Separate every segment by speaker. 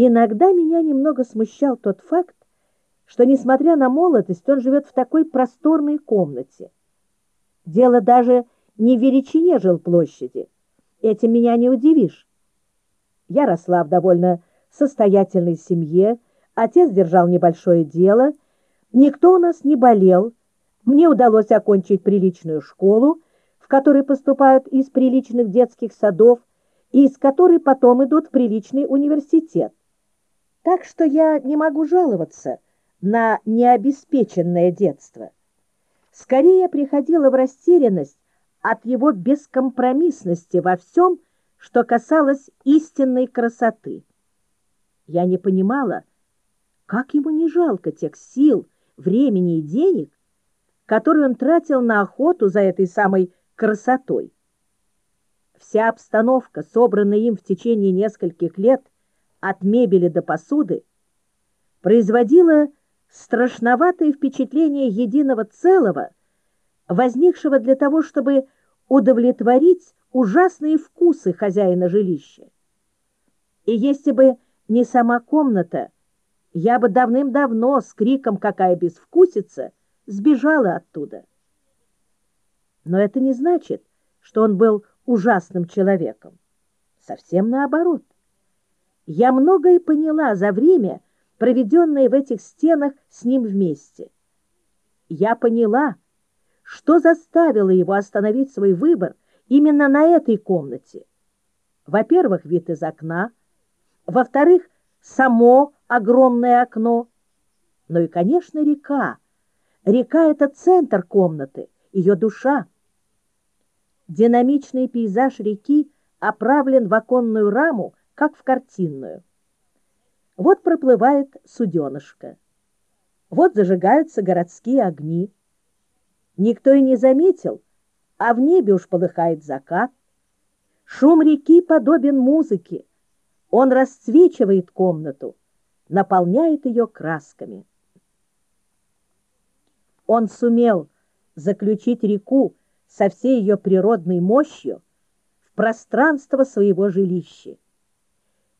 Speaker 1: Иногда меня немного смущал тот факт, что, несмотря на молодость, он живет в такой просторной комнате. Дело даже не в величине жилплощади. Этим меня не удивишь. Я росла в довольно состоятельной семье, отец держал небольшое дело, никто у нас не болел, мне удалось окончить приличную школу, в которой поступают из приличных детских садов и из которой потом идут в приличный университет. Так что я не могу жаловаться на необеспеченное детство. Скорее приходила в растерянность от его бескомпромиссности во всем, что касалось истинной красоты. Я не понимала, как ему не жалко тех сил, времени и денег, которые он тратил на охоту за этой самой красотой. Вся обстановка, собранная им в течение нескольких лет, от мебели до посуды, производила страшноватое впечатление единого целого, возникшего для того, чтобы удовлетворить ужасные вкусы хозяина жилища. И если бы не сама комната, я бы давным-давно с криком «Какая безвкусица!» сбежала оттуда. Но это не значит, что он был ужасным человеком. Совсем наоборот. Я многое поняла за время, проведенное в этих стенах с ним вместе. Я поняла, что заставило его остановить свой выбор именно на этой комнате. Во-первых, вид из окна, во-вторых, само огромное окно, ну и, конечно, река. Река — это центр комнаты, ее душа. Динамичный пейзаж реки оправлен в оконную раму, как в картинную. Вот проплывает суденышко. Вот зажигаются городские огни. Никто и не заметил, а в небе уж полыхает закат. Шум реки подобен музыке. Он расцвечивает комнату, наполняет ее красками. Он сумел заключить реку со всей ее природной мощью в пространство своего жилища.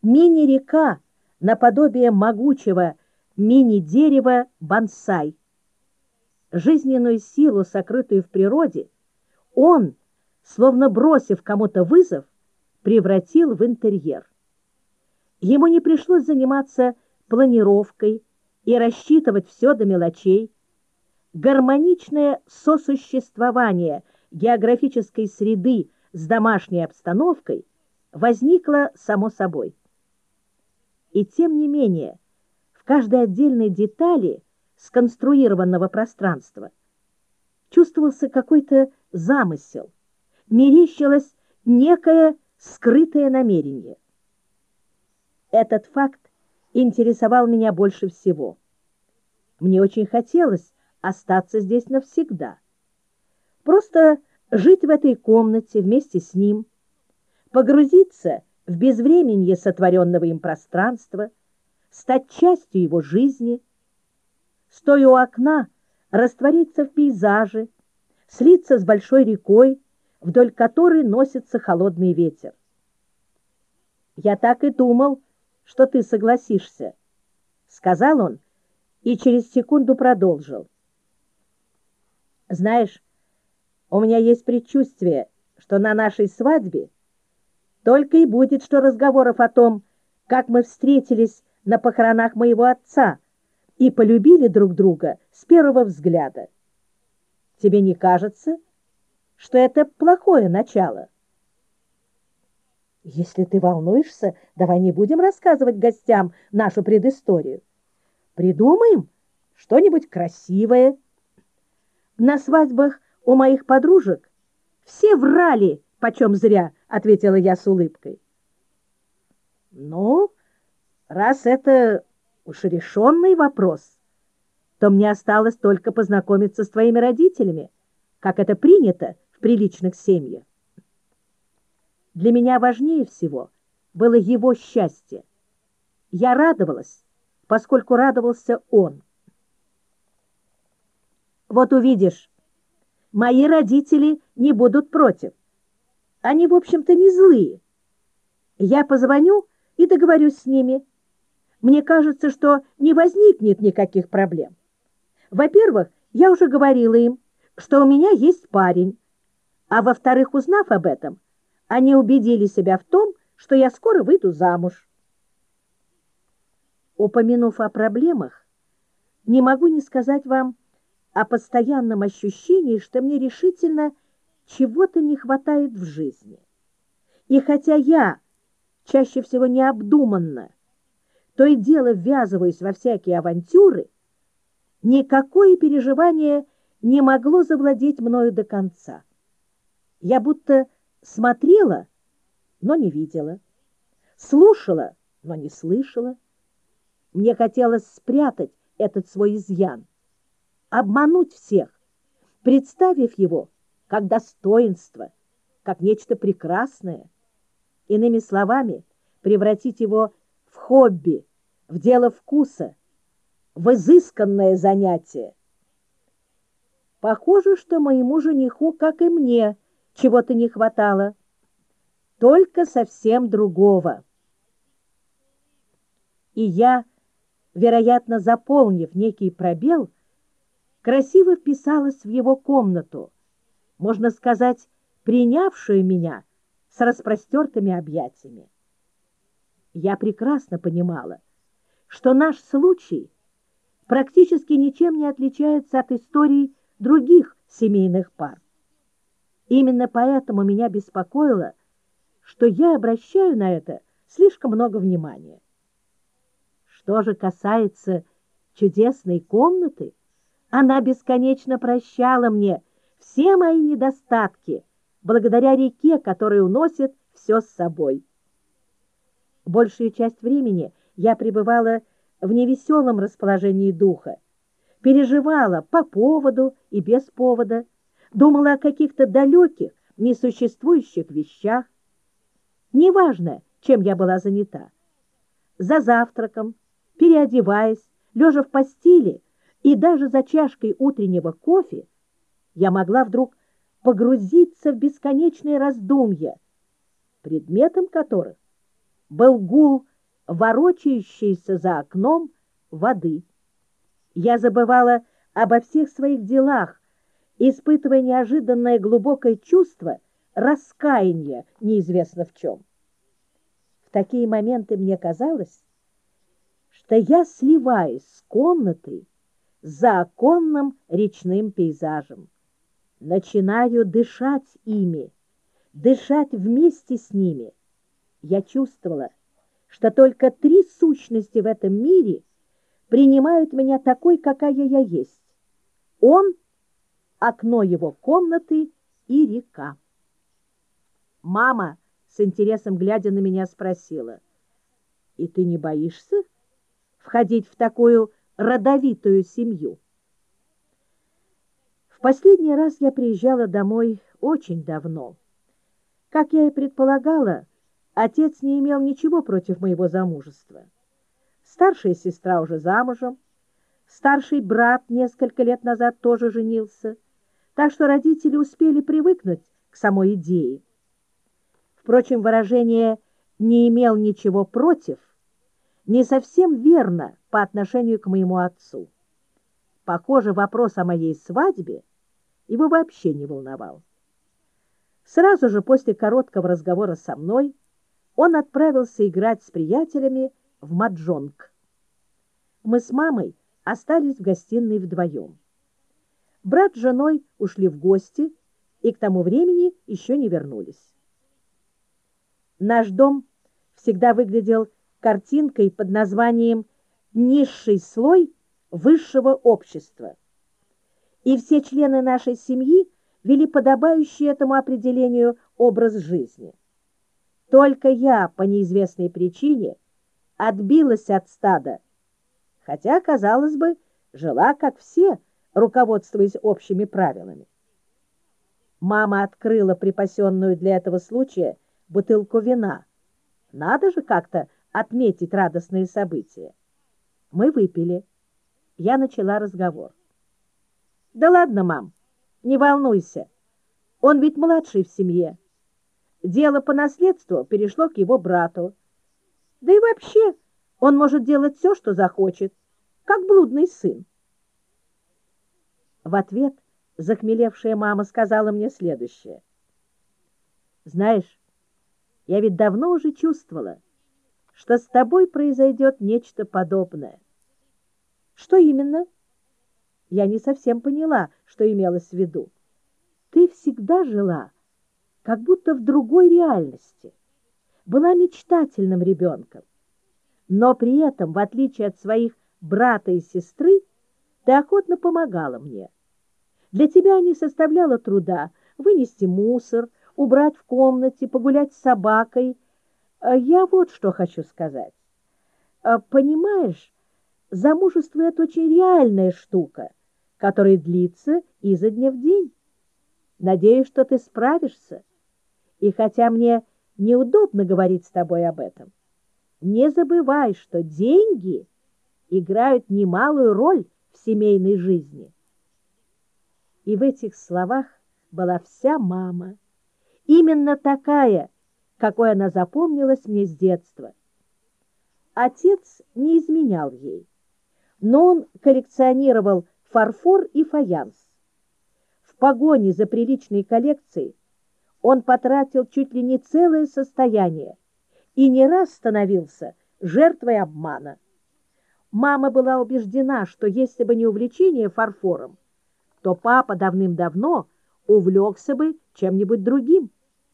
Speaker 1: Мини-река наподобие могучего мини-дерева бонсай. Жизненную силу, сокрытую в природе, он, словно бросив кому-то вызов, превратил в интерьер. Ему не пришлось заниматься планировкой и рассчитывать все до мелочей. Гармоничное сосуществование географической среды с домашней обстановкой возникло само собой. И тем не менее, в каждой отдельной детали сконструированного пространства чувствовался какой-то замысел, мерещилось некое скрытое намерение. Этот факт интересовал меня больше всего. Мне очень хотелось остаться здесь навсегда. Просто жить в этой комнате вместе с ним, погрузиться в безвременье сотворенного им пространства, стать частью его жизни, стоя у окна, раствориться в пейзаже, слиться с большой рекой, вдоль которой носится холодный ветер. «Я так и думал, что ты согласишься», — сказал он и через секунду продолжил. «Знаешь, у меня есть предчувствие, что на нашей свадьбе только и будет, что разговоров о том, как мы встретились на похоронах моего отца и полюбили друг друга с первого взгляда. Тебе не кажется, что это плохое начало? Если ты волнуешься, давай не будем рассказывать гостям нашу предысторию. Придумаем что-нибудь красивое. На свадьбах у моих подружек все врали почем зря, — ответила я с улыбкой. Ну, раз это уж решенный вопрос, то мне осталось только познакомиться с твоими родителями, как это принято в приличных семьях. Для меня важнее всего было его счастье. Я радовалась, поскольку радовался он. Вот увидишь, мои родители не будут против. Они, в общем-то, не злые. Я позвоню и договорюсь с ними. мне кажется, что не возникнет никаких проблем. Во-первых, я уже говорила им, что у меня есть парень, а во-вторых, узнав об этом, они убедили себя в том, что я скоро выйду замуж. Упомянув о проблемах, не могу не сказать вам о постоянном ощущении, что мне решительно чего-то не хватает в жизни. И хотя я чаще всего необдуманно, то и дело ввязываюсь во всякие авантюры, никакое переживание не могло завладеть мною до конца. Я будто смотрела, но не видела, слушала, но не слышала. Мне хотелось спрятать этот свой изъян, обмануть всех, представив его как достоинство, как нечто прекрасное. Иными словами, превратить его в хобби, в дело вкуса, в изысканное занятие. Похоже, что моему жениху, как и мне, чего-то не хватало, только совсем другого. И я, вероятно, заполнив некий пробел, красиво вписалась в его комнату, можно сказать, принявшую меня с распростертыми объятиями. Я прекрасно понимала, что наш случай практически ничем не отличается от историй других семейных пар. Именно поэтому меня беспокоило, что я обращаю на это слишком много внимания. Что же касается чудесной комнаты, она бесконечно прощала мне все мои недостатки благодаря реке, которая уносит все с собой. Большую часть времени я пребывала в невеселом расположении духа, переживала по поводу и без повода, думала о каких-то далеких, несуществующих вещах. Неважно, чем я была занята. За завтраком, переодеваясь, лежа в постели и даже за чашкой утреннего кофе, я могла вдруг погрузиться в бесконечные раздумья, предметом которых был гул, ворочающийся за окном воды. Я забывала обо всех своих делах, испытывая неожиданное глубокое чувство раскаяния неизвестно в чем. В такие моменты мне казалось, что я сливаюсь с комнатой за оконным речным пейзажем начинаю дышать ими, дышать вместе с ними. Я чувствовала, что только три сущности в этом мире принимают меня такой, какая я есть. Он, окно его комнаты и река. Мама, с интересом глядя на меня, спросила, «И ты не боишься входить в такую родовитую семью?» В последний раз я приезжала домой очень давно. Как я и предполагала, отец не имел ничего против моего замужества. Старшая сестра уже замужем, старший брат несколько лет назад тоже женился, так что родители успели привыкнуть к самой идее. Впрочем, выражение «не имел ничего против» не совсем верно по отношению к моему отцу. Похоже, вопрос о моей свадьбе его вообще не волновал. Сразу же после короткого разговора со мной он отправился играть с приятелями в маджонг. Мы с мамой остались в гостиной вдвоем. Брат с женой ушли в гости и к тому времени еще не вернулись. Наш дом всегда выглядел картинкой под названием «Низший слой высшего общества» и все члены нашей семьи вели подобающий этому определению образ жизни. Только я по неизвестной причине отбилась от стада, хотя, казалось бы, жила, как все, руководствуясь общими правилами. Мама открыла припасенную для этого случая бутылку вина. Надо же как-то отметить радостные события. Мы выпили. Я начала разговор. Да ладно, мам, не волнуйся. Он ведь младший в семье. Дело по наследству перешло к его брату. Да и вообще, Он может делать все, что захочет, как блудный сын. В ответ захмелевшая мама сказала мне следующее. Знаешь, я ведь давно уже чувствовала, что с тобой произойдет нечто подобное. Что именно? Я не совсем поняла, что имелось в виду. Ты всегда жила, как будто в другой реальности, была мечтательным ребенком. Но при этом, в отличие от своих брата и сестры, ты охотно помогала мне. Для тебя не составляло труда вынести мусор, убрать в комнате, погулять с собакой. А я вот что хочу сказать. А, понимаешь, замужество — это очень реальная штука, которая длится изо дня в день. Надеюсь, что ты справишься. И хотя мне неудобно говорить с тобой об этом, не забывай, что деньги играют немалую роль в семейной жизни. И в этих словах была вся мама, именно такая, какой она запомнилась мне с детства. Отец не изменял ей, но он коллекционировал фарфор и фаянс. В погоне за приличной коллекцией он потратил чуть ли не целое состояние и не раз становился жертвой обмана. Мама была убеждена, что если бы не увлечение фарфором, то папа давным-давно увлекся бы чем-нибудь другим,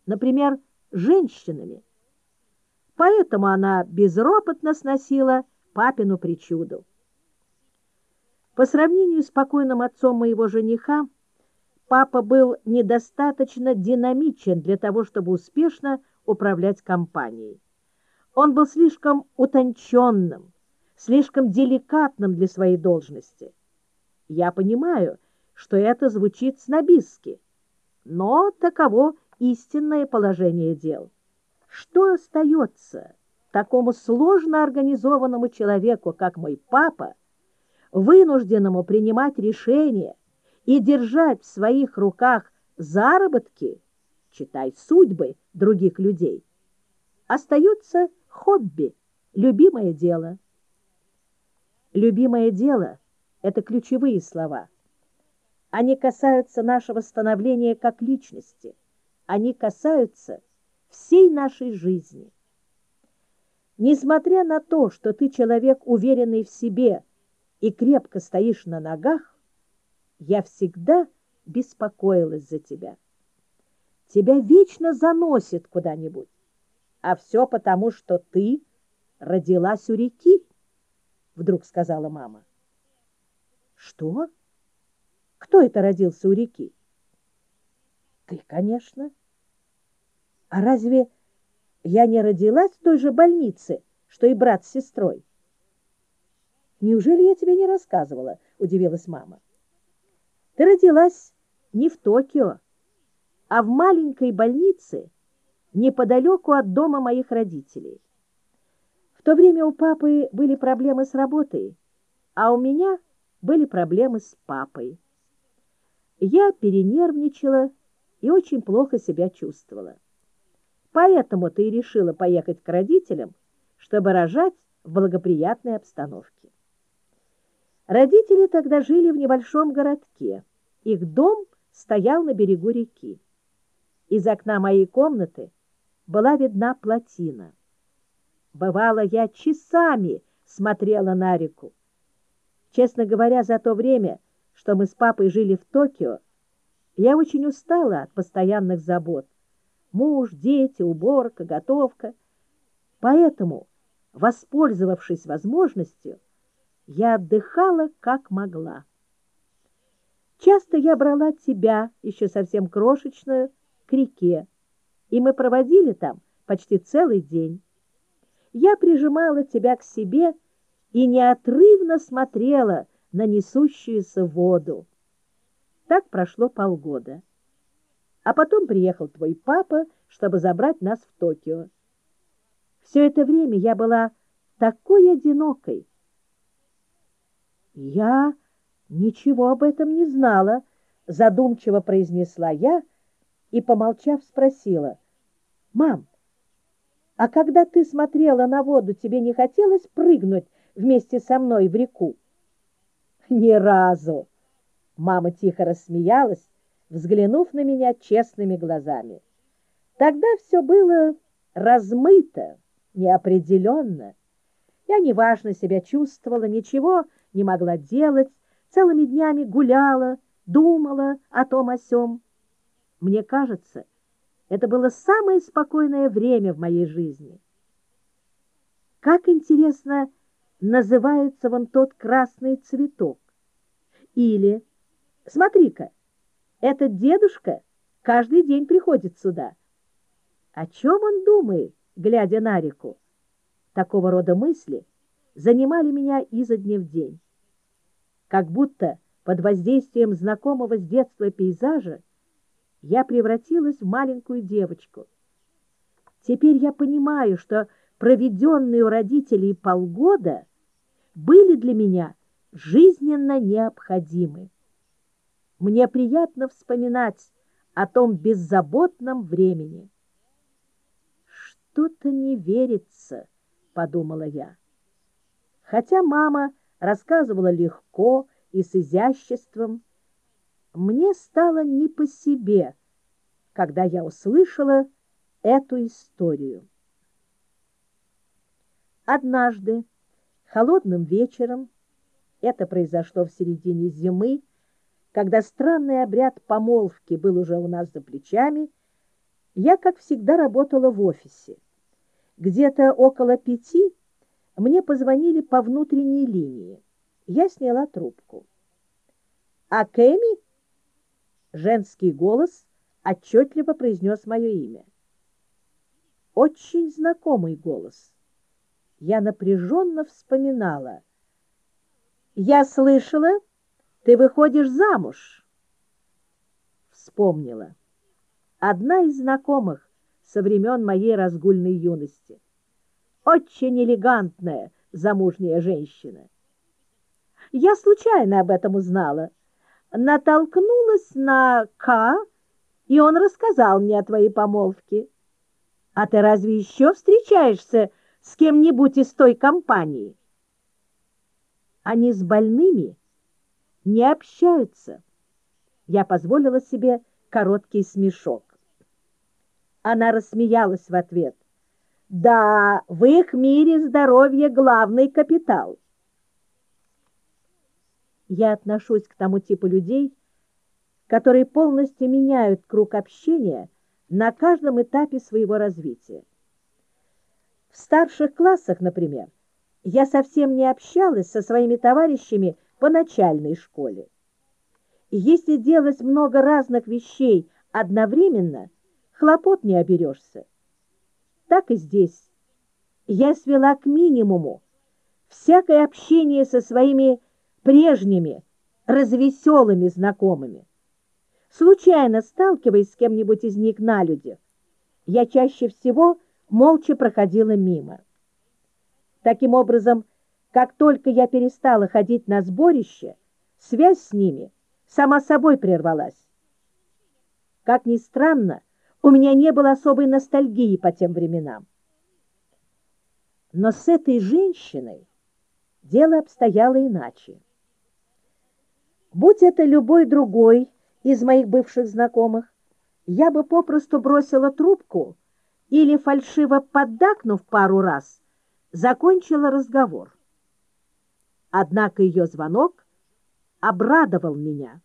Speaker 1: например, женщинами. Поэтому она безропотно сносила папину причуду. По сравнению с покойным отцом моего жениха, папа был недостаточно динамичен для того, чтобы успешно управлять компанией. Он был слишком утонченным, слишком деликатным для своей должности. Я понимаю, что это звучит снобистски, но таково истинное положение дел. Что остается такому сложно организованному человеку, как мой папа, вынужденному принимать решения и держать в своих руках заработки, читай судьбы других людей, остается Хобби – любимое дело. Любимое дело – это ключевые слова. Они касаются нашего становления как личности. Они касаются всей нашей жизни. Несмотря на то, что ты человек, уверенный в себе и крепко стоишь на ногах, я всегда беспокоилась за тебя. Тебя вечно заносит куда-нибудь а все потому, что ты родилась у реки, — вдруг сказала мама. — Что? Кто это родился у реки? — Ты, конечно. А разве я не родилась в той же больнице, что и брат с сестрой? Неужели я тебе не рассказывала? — удивилась мама. Ты родилась не в Токио, а в маленькой больнице, неподалеку от дома моих родителей. В то время у папы были проблемы с работой, а у меня были проблемы с папой. Я перенервничала и очень плохо себя чувствовала. Поэтому ты и решила поехать к родителям, чтобы рожать в благоприятной обстановке. Родители тогда жили в небольшом городке. Их дом стоял на берегу реки. Из окна моей комнаты была видна плотина. Бывало, я часами смотрела на реку. Честно говоря, за то время, что мы с папой жили в Токио, я очень устала от постоянных забот. Муж, дети, уборка, готовка. Поэтому, воспользовавшись возможностью, я отдыхала как могла. Часто я брала тебя, еще совсем крошечную, к реке, и мы проводили там почти целый день. Я прижимала тебя к себе и неотрывно смотрела на несущуюся воду. Так прошло полгода. А потом приехал твой папа, чтобы забрать нас в Токио. Все это время я была такой одинокой. Я ничего об этом не знала, задумчиво произнесла я и, помолчав, спросила — Мам, А когда ты смотрела на воду, тебе не хотелось прыгнуть вместе со мной в реку? Ни разу. Мама тихо рассмеялась, взглянув на меня честными глазами. Тогда все было размыто, неопределенно. Я неважно себя чувствовала, ничего не могла делать, целыми днями гуляла, думала о том о сём. Мне кажется, это было самое спокойное время в моей жизни. Как интересно называется вон тот красный цветок. Или, смотри-ка, этот дедушка каждый день приходит сюда. О чем он думает, глядя на реку? Такого рода мысли занимали меня изо дня в день. Как будто под воздействием знакомого с детства пейзажа я превратилась в маленькую девочку. Теперь я понимаю, что проведенные у родителей полгода были для меня жизненно необходимы. Мне приятно вспоминать о том беззаботном времени. «Что-то не верится», — подумала я. Хотя мама рассказывала легко и с изяществом, мне стало не по себе, когда я услышала эту историю. Однажды, холодным вечером, это произошло в середине зимы, когда странный обряд помолвки был уже у нас за плечами, я, как всегда, работала в офисе. Где-то около пяти мне позвонили по внутренней линии. Я сняла трубку. «А Кэми?» Женский голос отчетливо произнес мое имя. Очень знакомый голос. Я напряженно вспоминала. «Я слышала, ты выходишь замуж». Вспомнила. Одна из знакомых со времен моей разгульной юности. Очень элегантная замужняя женщина. Я случайно об этом узнала натолкнулась на К, и он рассказал мне о твоей помолвке. А ты разве еще встречаешься с кем-нибудь из той компании? Они с больными не общаются. Я позволила себе короткий смешок. Она рассмеялась в ответ. Да, в их мире здоровье главный капитал я отношусь к тому типу людей, которые полностью меняют круг общения на каждом этапе своего развития. В старших классах, например, я совсем не общалась со своими товарищами по начальной школе. И если делать много разных вещей одновременно, хлопот не оберешься. Так и здесь. Я свела к минимуму всякое общение со своими прежними, развеселыми знакомыми. Случайно сталкиваясь с кем-нибудь из них на людях, я чаще всего молча проходила мимо. Таким образом, как только я перестала ходить на сборище, связь с ними сама собой прервалась. Как ни странно, у меня не было особой ностальгии по тем временам. Но с этой женщиной дело обстояло иначе. Будь это любой другой из моих бывших знакомых, я бы попросту бросила трубку или, фальшиво поддакнув пару раз, закончила разговор. Однако ее звонок обрадовал меня.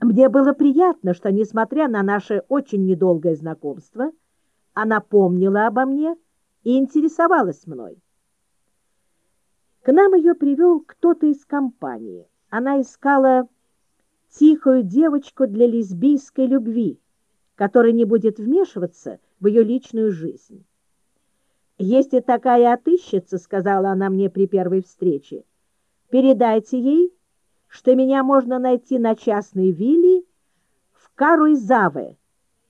Speaker 1: Мне было приятно, что, несмотря на наше очень недолгое знакомство, она помнила обо мне и интересовалась мной. К нам ее привел кто-то из компании — она искала тихую девочку для лесбийской любви, которая не будет вмешиваться в ее личную жизнь. «Если такая отыщется, — сказала она мне при первой встрече, — передайте ей, что меня можно найти на частной вилле в Каруизаве.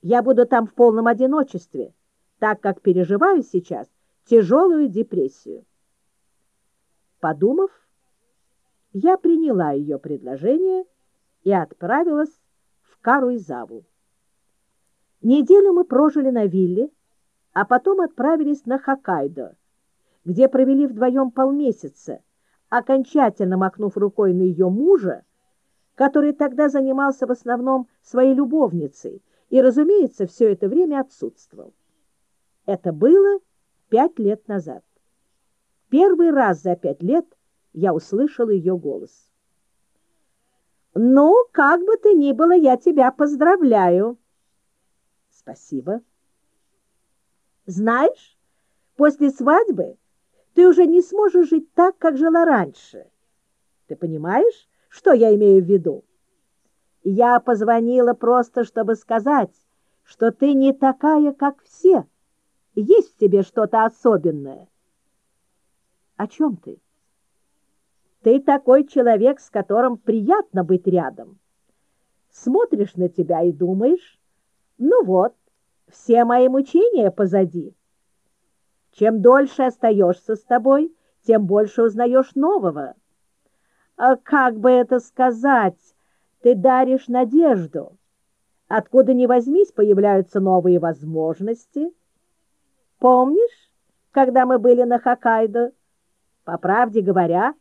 Speaker 1: Я буду там в полном одиночестве, так как переживаю сейчас тяжелую депрессию». Подумав, я приняла ее предложение и отправилась в Каруизаву. Неделю мы прожили на вилле, а потом отправились на Хоккайдо, где провели вдвоем полмесяца, окончательно махнув рукой на ее мужа, который тогда занимался в основном своей любовницей и, разумеется, все это время отсутствовал. Это было пять лет назад. Первый раз за пять лет я услышал ее голос. «Ну, как бы ты ни было, я тебя поздравляю!» «Спасибо!» «Знаешь, после свадьбы ты уже не сможешь жить так, как жила раньше. Ты понимаешь, что я имею в виду? Я позвонила просто, чтобы сказать, что ты не такая, как все. Есть в тебе что-то особенное. О чем ты? Ты такой человек, с которым приятно быть рядом. Смотришь на тебя и думаешь, ну вот, все мои мучения позади. Чем дольше остаешься с тобой, тем больше узнаешь нового. А как бы это сказать? Ты даришь надежду. Откуда ни возьмись, появляются новые возможности. Помнишь, когда мы были на Хоккайдо? По правде говоря,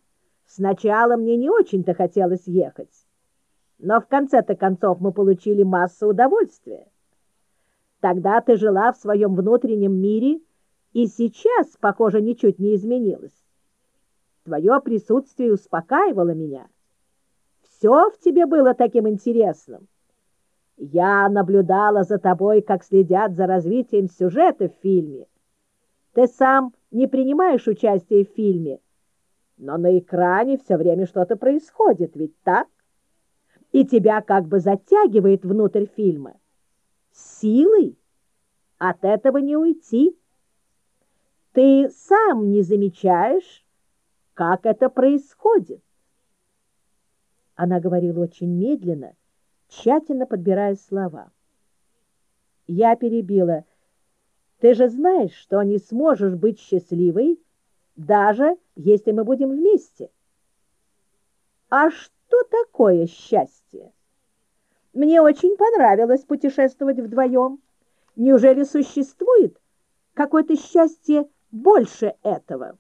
Speaker 1: сначала мне не очень-то хотелось ехать. Но в конце-то концов мы получили массу удовольствия. Тогда ты жила в своем внутреннем мире, и сейчас, похоже, ничуть не изменилась. Твое присутствие успокаивало меня. Все в тебе было таким интересным. Я наблюдала за тобой, как следят за развитием сюжета в фильме. Ты сам не принимаешь участие в фильме, но на экране все время что-то происходит, ведь так? И тебя как бы затягивает внутрь фильма. Силой от этого не уйти. Ты сам не замечаешь, как это происходит. Она говорила очень медленно, тщательно подбирая слова. Я перебила. Ты же знаешь, что не сможешь быть счастливой, даже если мы будем вместе. А что такое счастье? Мне очень понравилось путешествовать вдвоем. Неужели существует какое-то счастье больше этого?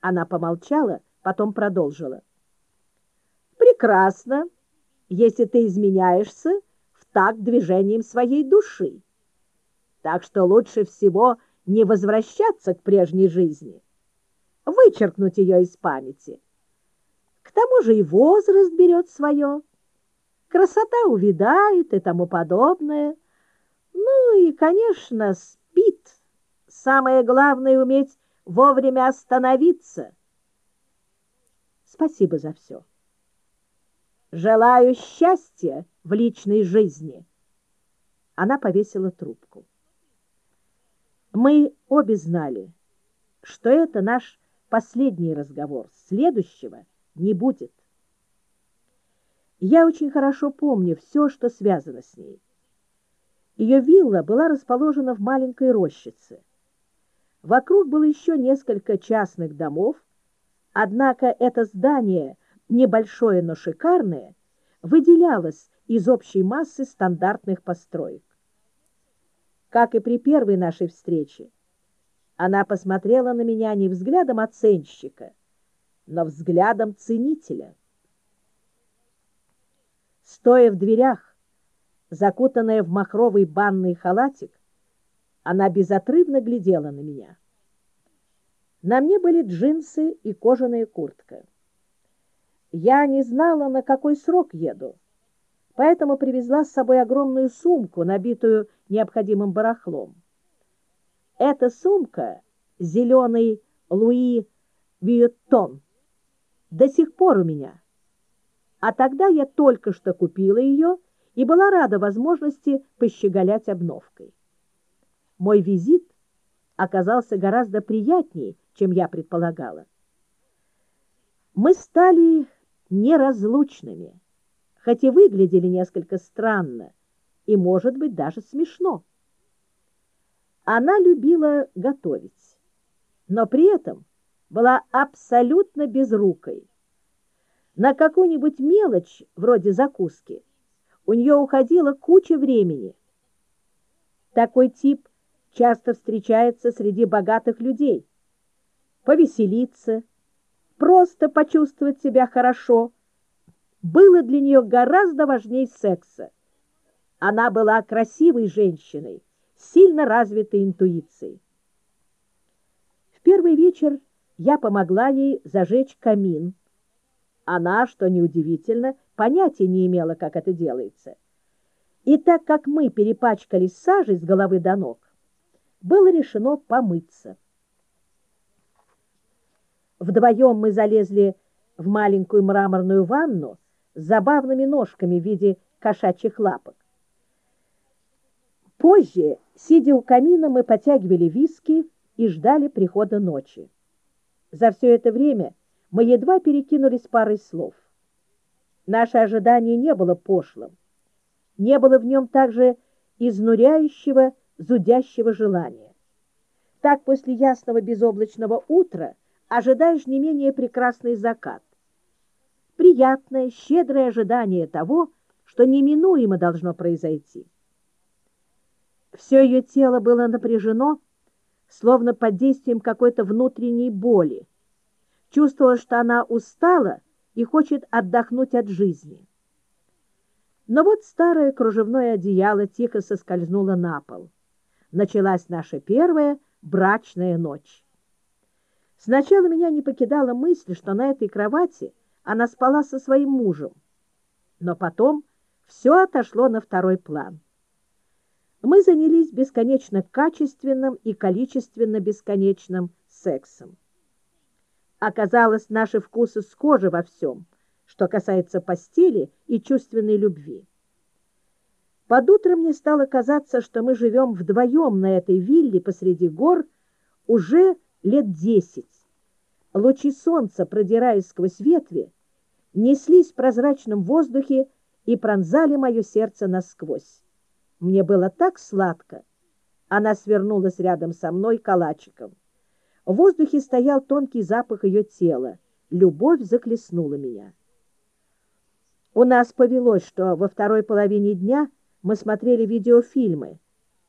Speaker 1: Она помолчала, потом продолжила. Прекрасно, если ты изменяешься в такт движением своей души. Так что лучше всего не возвращаться к прежней жизни, вычеркнуть ее из памяти. К тому же и возраст берет свое красота увядает и тому подобное. Ну и, конечно, спит. Самое главное — уметь вовремя остановиться. Спасибо за все. Желаю счастья в личной жизни. Она повесила трубку. Мы обе знали, что это наш последний разговор. Следующего не будет. Я очень хорошо помню все, что связано с ней. Ее вилла была расположена в маленькой рощице. Вокруг было еще несколько частных домов, однако это здание, небольшое, но шикарное, выделялось из общей массы стандартных построек. Как и при первой нашей встрече, она посмотрела на меня не взглядом оценщика, но взглядом ценителя. Стоя в дверях, закутанная в махровый банный халатик, она безотрывно глядела на меня. На мне были джинсы и кожаная куртка. Я не знала, на какой срок еду, поэтому привезла с собой огромную сумку, набитую необходимым барахлом. Эта сумка, зеленый Луи Вьюттон, до сих пор у меня — а тогда я только что купила ее и была рада возможности пощеголять обновкой. Мой визит оказался гораздо приятнее, чем я предполагала. Мы стали неразлучными, хоть и выглядели несколько странно и, может быть, даже смешно. Она любила готовить, но при этом была абсолютно безрукой на какую-нибудь мелочь, вроде закуски, у нее уходила куча времени. Такой тип часто встречается среди богатых людей. Повеселиться, просто почувствовать себя хорошо было для нее гораздо важнее секса. Она была красивой женщиной, сильно развитой интуицией. В первый вечер я помогла ей зажечь камин. Она, что неудивительно, понятия не имела, как это делается. И так как мы перепачкались сажей с головы до ног, было решено помыться. Вдвоем мы залезли в маленькую мраморную ванну с забавными ножками в виде кошачьих лапок. Позже, сидя у камина, мы потягивали виски и ждали прихода ночи. За все это время мы едва перекинулись парой слов. Наше ожидание не было пошлым. Не было в нем также изнуряющего, зудящего желания. Так после ясного безоблачного утра ожидаешь не менее прекрасный закат. Приятное, щедрое ожидание того, что неминуемо должно произойти. Все ее тело было напряжено, словно под действием какой-то внутренней боли. Чувствовала, что она устала и хочет отдохнуть от жизни. Но вот старое кружевное одеяло тихо соскользнуло на пол. Началась наша первая брачная ночь. Сначала меня не покидала мысль, что на этой кровати она спала со своим мужем. Но потом все отошло на второй план. Мы занялись бесконечно качественным и количественно бесконечным сексом. Оказалось, наши вкусы схожи во всем, что касается постели и чувственной любви. Под утро мне стало казаться, что мы живем вдвоем на этой вилле посреди гор уже лет десять. Лучи солнца, продираясь сквозь ветви, неслись в прозрачном воздухе и пронзали мое сердце насквозь. Мне было так сладко. Она свернулась рядом со мной калачиком. В воздухе стоял тонкий запах ее тела. Любовь заклеснула меня. У нас повелось, что во второй половине дня мы смотрели видеофильмы,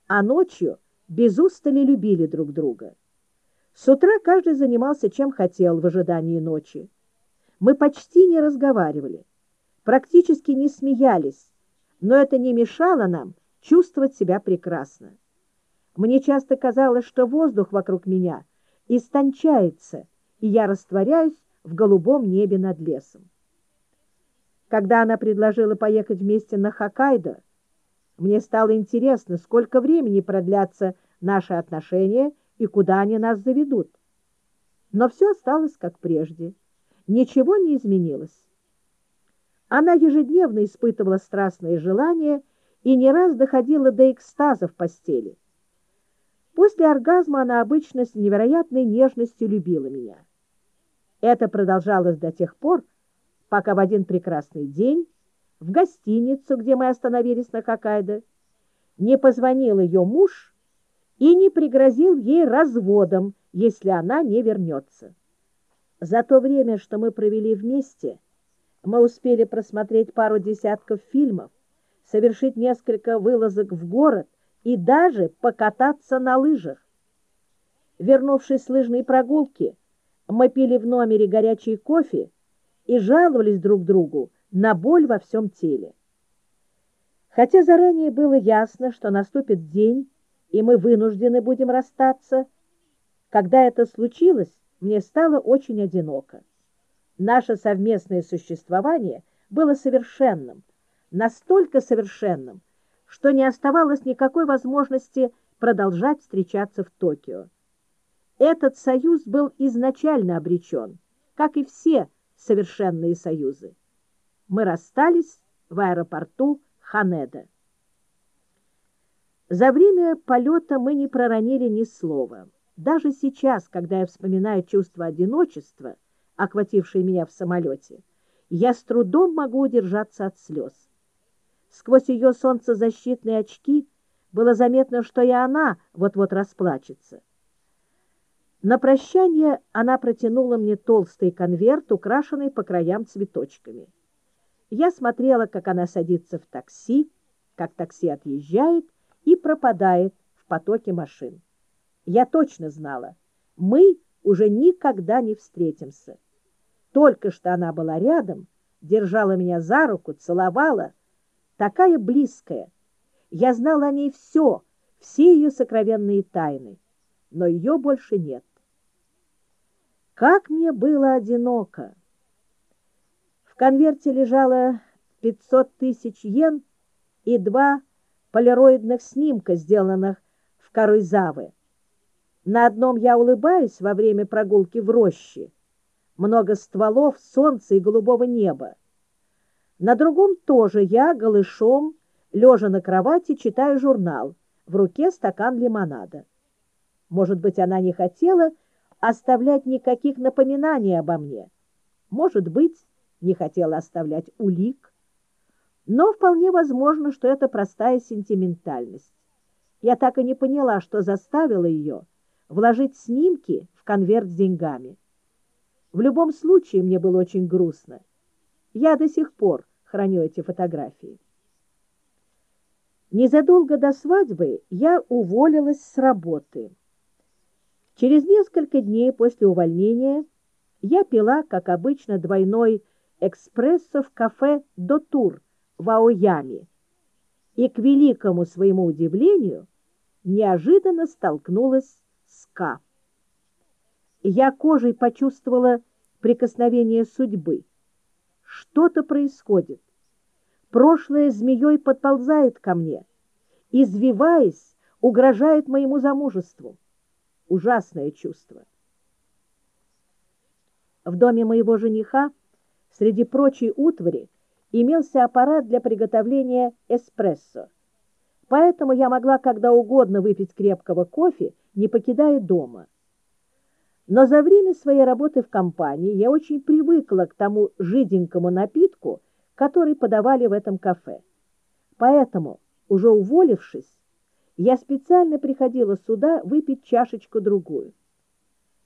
Speaker 1: а ночью без устали любили друг друга. С утра каждый занимался чем хотел в ожидании ночи. Мы почти не разговаривали, практически не смеялись, но это не мешало нам чувствовать себя прекрасно. Мне часто казалось, что воздух вокруг меня истончается, и я растворяюсь в голубом небе над лесом. Когда она предложила поехать вместе на Хоккайдо, мне стало интересно, сколько времени продлятся наши отношения и куда они нас заведут. Но все осталось как прежде. Ничего не изменилось. Она ежедневно испытывала страстные желания и не раз доходила до экстаза в постели. После оргазма она обычно с невероятной нежностью любила меня. Это продолжалось до тех пор, пока в один прекрасный день в гостиницу, где мы остановились на Хоккайдо, не позвонил ее муж и не пригрозил ей разводом, если она не вернется. За то время, что мы провели вместе, мы успели просмотреть пару десятков фильмов, совершить несколько вылазок в город и даже покататься на лыжах. Вернувшись с лыжной прогулки, мы пили в номере горячий кофе и жаловались друг другу на боль во всем теле. Хотя заранее было ясно, что наступит день, и мы вынуждены будем расстаться, когда это случилось, мне стало очень одиноко. Наше совместное существование было совершенным, настолько совершенным, что не оставалось никакой возможности продолжать встречаться в Токио. Этот союз был изначально обречен, как и все совершенные союзы. Мы расстались в аэропорту Ханеда. За время полета мы не проронили ни слова. Даже сейчас, когда я вспоминаю чувство одиночества, охватившее меня в самолете, я с трудом могу удержаться от слез. Сквозь ее солнцезащитные очки было заметно, что и она вот-вот расплачется. На прощание она протянула мне толстый конверт, украшенный по краям цветочками. Я смотрела, как она садится в такси, как такси отъезжает и пропадает в потоке машин. Я точно знала, мы уже никогда не встретимся. Только что она была рядом, держала меня за руку, целовала, такая близкая. Я знала о ней все, все ее сокровенные тайны, но ее больше нет. Как мне было одиноко! В конверте лежало 500 тысяч йен и два полироидных снимка, сделанных в Каруйзаве. На одном я улыбаюсь во время прогулки в роще. Много стволов, солнца и голубого неба. На другом тоже я голышом, лежа на кровати, читаю журнал. В руке стакан лимонада. Может быть, она не хотела оставлять никаких напоминаний обо мне. Может быть, не хотела оставлять улик. Но вполне возможно, что это простая сентиментальность. Я так и не поняла, что заставило ее вложить снимки в конверт с деньгами. В любом случае мне было очень грустно. Я до сих пор храню эти фотографии. Незадолго до свадьбы я уволилась с работы. Через несколько дней после увольнения я пила, как обычно, двойной экспрессо в кафе «Дотур» в Аояме и, к великому своему удивлению, неожиданно столкнулась с Ка. Я кожей почувствовала прикосновение судьбы. Что-то происходит. Прошлое змеей подползает ко мне, извиваясь, угрожает моему замужеству. Ужасное чувство. В доме моего жениха среди прочей утвари имелся аппарат для приготовления эспрессо. Поэтому я могла когда угодно выпить крепкого кофе, не покидая дома. Но за время своей работы в компании я очень привыкла к тому жиденькому напитку, который подавали в этом кафе. Поэтому, уже уволившись, я специально приходила сюда выпить чашечку-другую.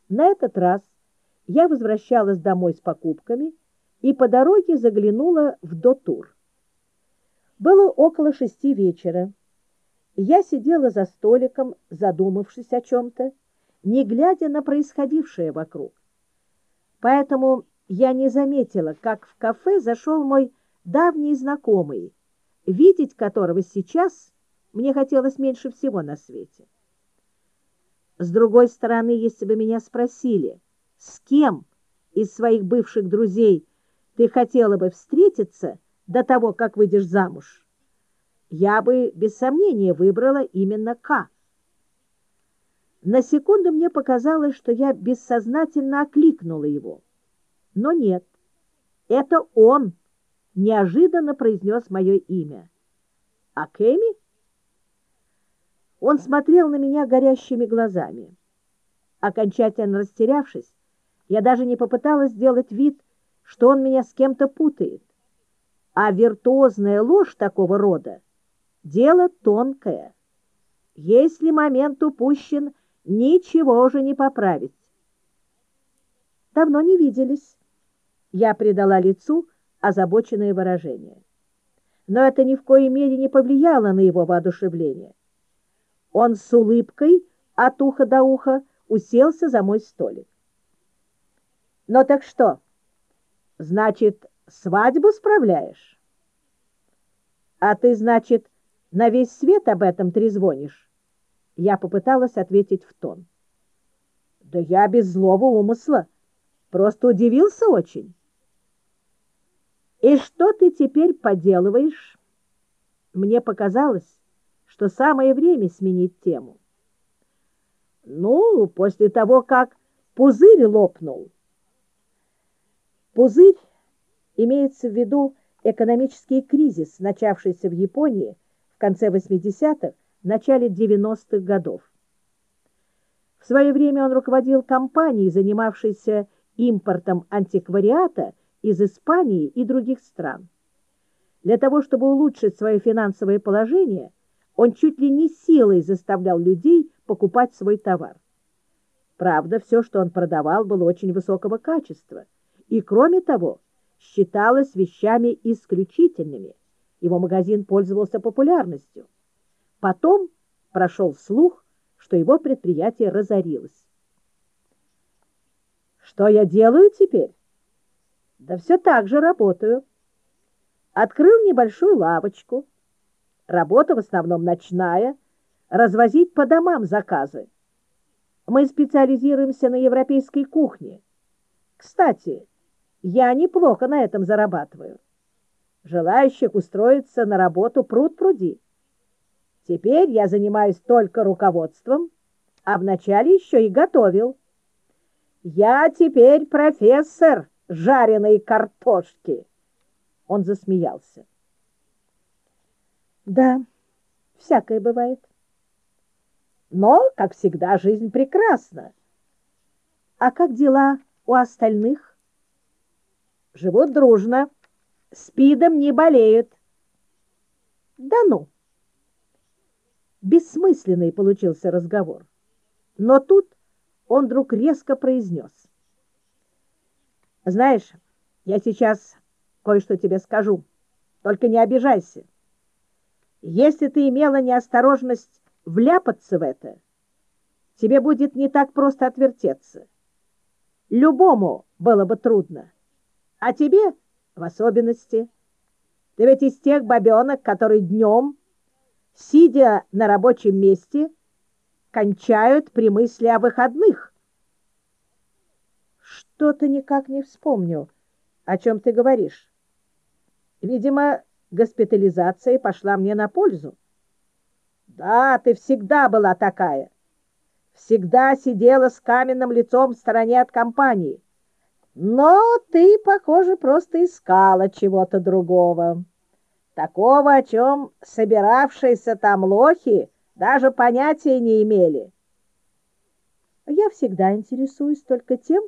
Speaker 1: На этот раз я возвращалась домой с покупками и по дороге заглянула в Дотур. Было около шести вечера. Я сидела за столиком, задумавшись о чем-то, не глядя на происходившее вокруг. Поэтому я не заметила, как в кафе зашел мой давний знакомый, видеть которого сейчас мне хотелось меньше всего на свете. С другой стороны, если бы меня спросили, с кем из своих бывших друзей ты хотела бы встретиться до того, как выйдешь замуж, я бы без сомнения выбрала именно К. На секунду мне показалось, что я бессознательно окликнула его. Но нет, это он неожиданно произнес мое имя. А Кэми? Он смотрел на меня горящими глазами. Окончательно растерявшись, я даже не попыталась сделать вид, что он меня с кем-то путает. А виртуозная ложь такого рода — дело тонкое. Если момент упущен, ничего уже не поправить. Давно не виделись. Я придала лицу озабоченное выражение. Но это ни в коей мере не повлияло на его воодушевление. Он с улыбкой от уха до уха уселся за мой столик. «Ну так что, значит, свадьбу справляешь?» «А ты, значит, на весь свет об этом трезвонишь?» Я попыталась ответить в тон. «Да я без злого умысла, просто удивился очень». «И что ты теперь поделываешь?» Мне показалось, что самое время сменить тему. Ну, после того, как пузырь лопнул. Пузырь имеется в виду экономический кризис, начавшийся в Японии в конце 80-х, начале 90-х годов. В свое время он руководил компанией, занимавшейся импортом антиквариата из Испании и других стран. Для того, чтобы улучшить свое финансовое положение, он чуть ли не силой заставлял людей покупать свой товар. Правда, все, что он продавал, было очень высокого качества и, кроме того, считалось вещами исключительными. Его магазин пользовался популярностью. Потом прошел слух, что его предприятие разорилось. Что я делаю теперь? Да все так же работаю. Открыл небольшую лавочку. Работа в основном ночная, развозить по домам заказы. Мы специализируемся на европейской кухне. Кстати, я неплохо на этом зарабатываю. Желающих устроиться на работу пруд-пруди. Теперь я занимаюсь только руководством, а вначале еще и готовил. Я теперь профессор жареной картошки. Он засмеялся. Да, всякое бывает. Но, как всегда, жизнь прекрасна. А как дела у остальных? Живут дружно, спидом не болеют. Да ну! Бессмысленный получился разговор. Но тут он вдруг резко произнес. «Знаешь, я сейчас кое-что тебе скажу, только не обижайся. Если ты имела неосторожность вляпаться в это, тебе будет не так просто отвертеться. Любому было бы трудно, а тебе в особенности. Ты ведь из тех бабенок, которые днем сидя на рабочем месте, кончают при мысли о выходных. Что-то никак не вспомню, о чем ты говоришь. Видимо, госпитализация пошла мне на пользу. Да, ты всегда была такая. Всегда сидела с каменным лицом в стороне от компании. Но ты, похоже, просто искала чего-то другого. Такого, о чем собиравшиеся там лохи даже понятия не имели. Я всегда интересуюсь только тем,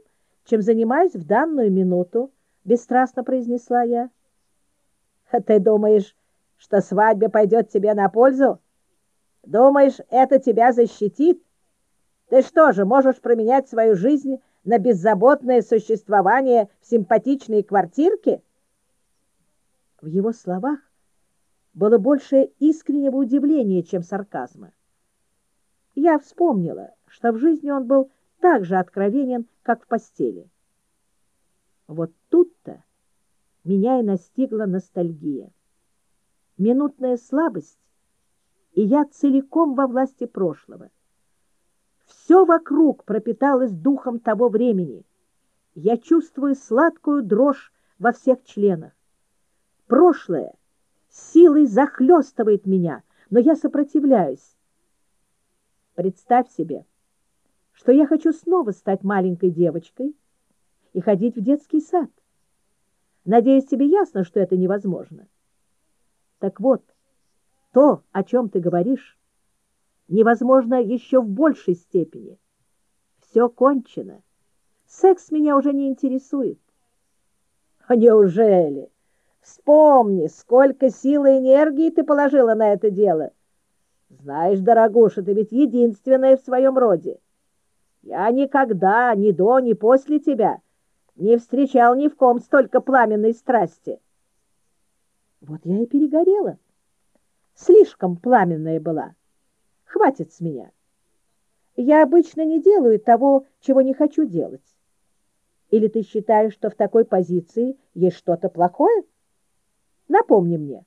Speaker 1: чем занимаюсь в данную минуту, бесстрастно произнесла я. Ты думаешь, что свадьба пойдет тебе на пользу? Думаешь, это тебя защитит? Ты что же, можешь променять свою жизнь на беззаботное существование в симпатичной квартирке? В его словах было больше искреннего удивления, чем сарказма. Я вспомнила, что в жизни он был так же откровенен, как в постели. Вот тут-то меня и настигла ностальгия. Минутная слабость, и я целиком во власти прошлого. Все вокруг пропиталось духом того времени. Я чувствую сладкую дрожь во всех членах. Прошлое силой захлестывает меня, но я сопротивляюсь. Представь себе, что я хочу снова стать маленькой девочкой и ходить в детский сад. Надеюсь, тебе ясно, что это невозможно. Так вот, то, о чем ты говоришь, невозможно еще в большей степени. Все кончено. Секс меня уже не интересует. Неужели? Вспомни, сколько сил и энергии ты положила на это дело. Знаешь, дорогуша, ты ведь единственная в своем роде. Я никогда, ни до, ни после тебя, не встречал ни в ком столько пламенной страсти. Вот я и перегорела. Слишком пламенная была. Хватит с меня. Я обычно не делаю того, чего не хочу делать. Или ты считаешь, что в такой позиции есть что-то плохое? Напомни мне,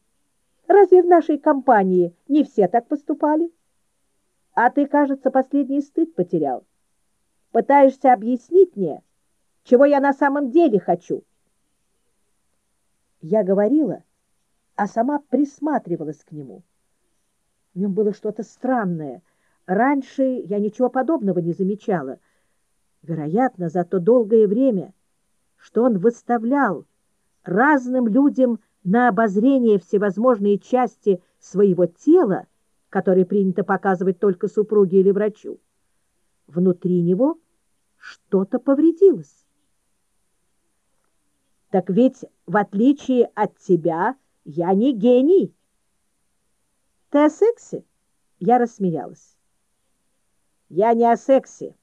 Speaker 1: разве в нашей компании не все так поступали? А ты, кажется, последний стыд потерял. Пытаешься объяснить мне, чего я на самом деле хочу. Я говорила, а сама присматривалась к нему. В нем было что-то странное. Раньше я ничего подобного не замечала. Вероятно, за то долгое время, что он выставлял разным людям на обозрение всевозможные части своего тела, которые принято показывать только супруге или врачу, внутри него что-то повредилось. Так ведь, в отличие от тебя, я не гений. Ты о сексе? Я рассмеялась. Я не о сексе,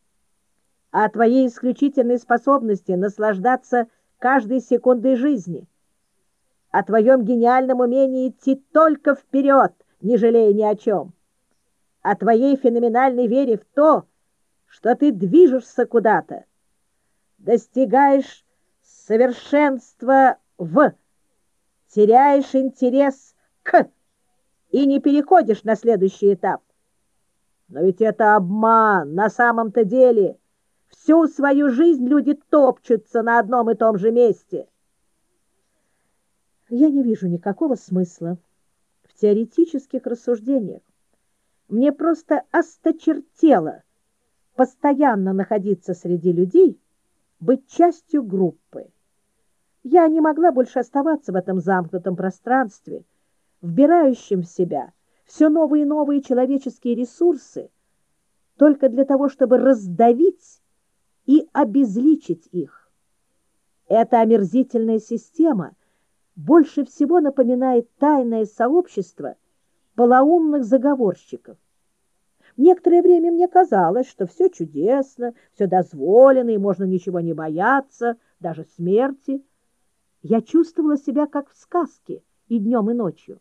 Speaker 1: а о твоей исключительной способности наслаждаться каждой секундой жизни о твоем гениальном умении идти только вперед, не жалея ни о чем. о твоей феноменальной вере в то, что ты движешься куда-то, достигаешь совершенства в, теряешь интерес к и не переходишь на следующий этап. Но ведь это обман на самом-то деле. Всю свою жизнь люди топчутся на одном и том же месте. Я не вижу никакого смысла в теоретических рассуждениях. Мне просто осточертело постоянно находиться среди людей, быть частью группы. Я не могла больше оставаться в этом замкнутом пространстве, вбирающем в себя все новые и новые человеческие ресурсы, только для того, чтобы раздавить и обезличить их. Эта омерзительная система больше всего напоминает тайное сообщество полоумных заговорщиков. Некоторое время мне казалось, что все чудесно, все дозволено, и можно ничего не бояться, даже смерти. Я чувствовала себя как в сказке и днем, и ночью.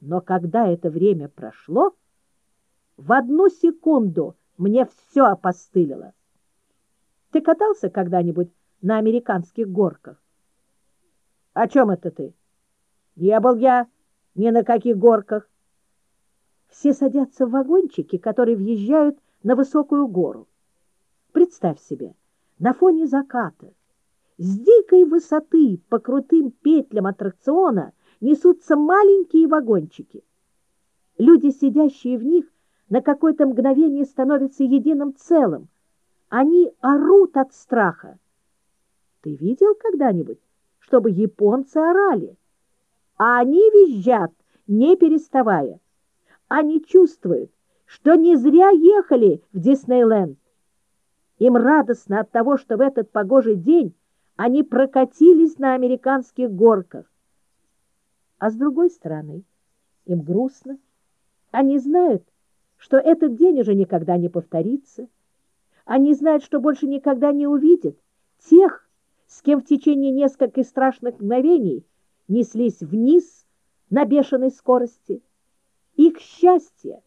Speaker 1: Но когда это время прошло, в одну секунду мне все опостылило. Ты катался когда-нибудь на американских горках? О чем это ты? Не был я ни на каких горках. Все садятся в вагончики, которые въезжают на высокую гору. Представь себе, на фоне заката, с дикой высоты по крутым петлям аттракциона несутся маленькие вагончики. Люди, сидящие в них, на какое-то мгновение становятся единым целым. Они орут от страха. Ты видел когда-нибудь, чтобы японцы орали? А они визжат, не переставая. Они чувствуют, что не зря ехали в Диснейленд. Им радостно от того, что в этот погожий день они прокатились на американских горках. А с другой стороны, им грустно. Они знают, что этот день уже никогда не повторится. Они знают, что больше никогда не увидят тех, с кем в течение нескольких страшных мгновений неслись вниз на бешеной скорости. Их счастье,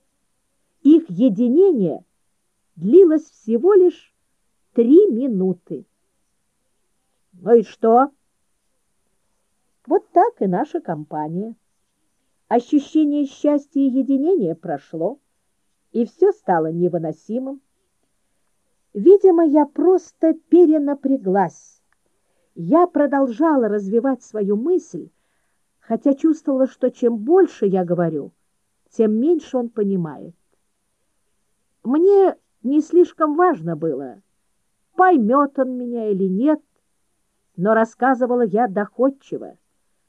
Speaker 1: их единение длилось всего лишь три минуты. Ну и что? Вот так и наша компания. Ощущение счастья и единения прошло, и все стало невыносимым. Видимо, я просто перенапряглась. Я продолжала развивать свою мысль, хотя чувствовала, что чем больше я говорю, тем меньше он понимает. Мне не слишком важно было, поймет он меня или нет, но рассказывала я доходчиво,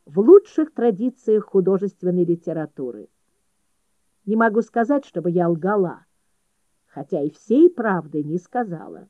Speaker 1: в лучших традициях художественной литературы. Не могу сказать, чтобы я лгала, хотя и всей правды не сказала.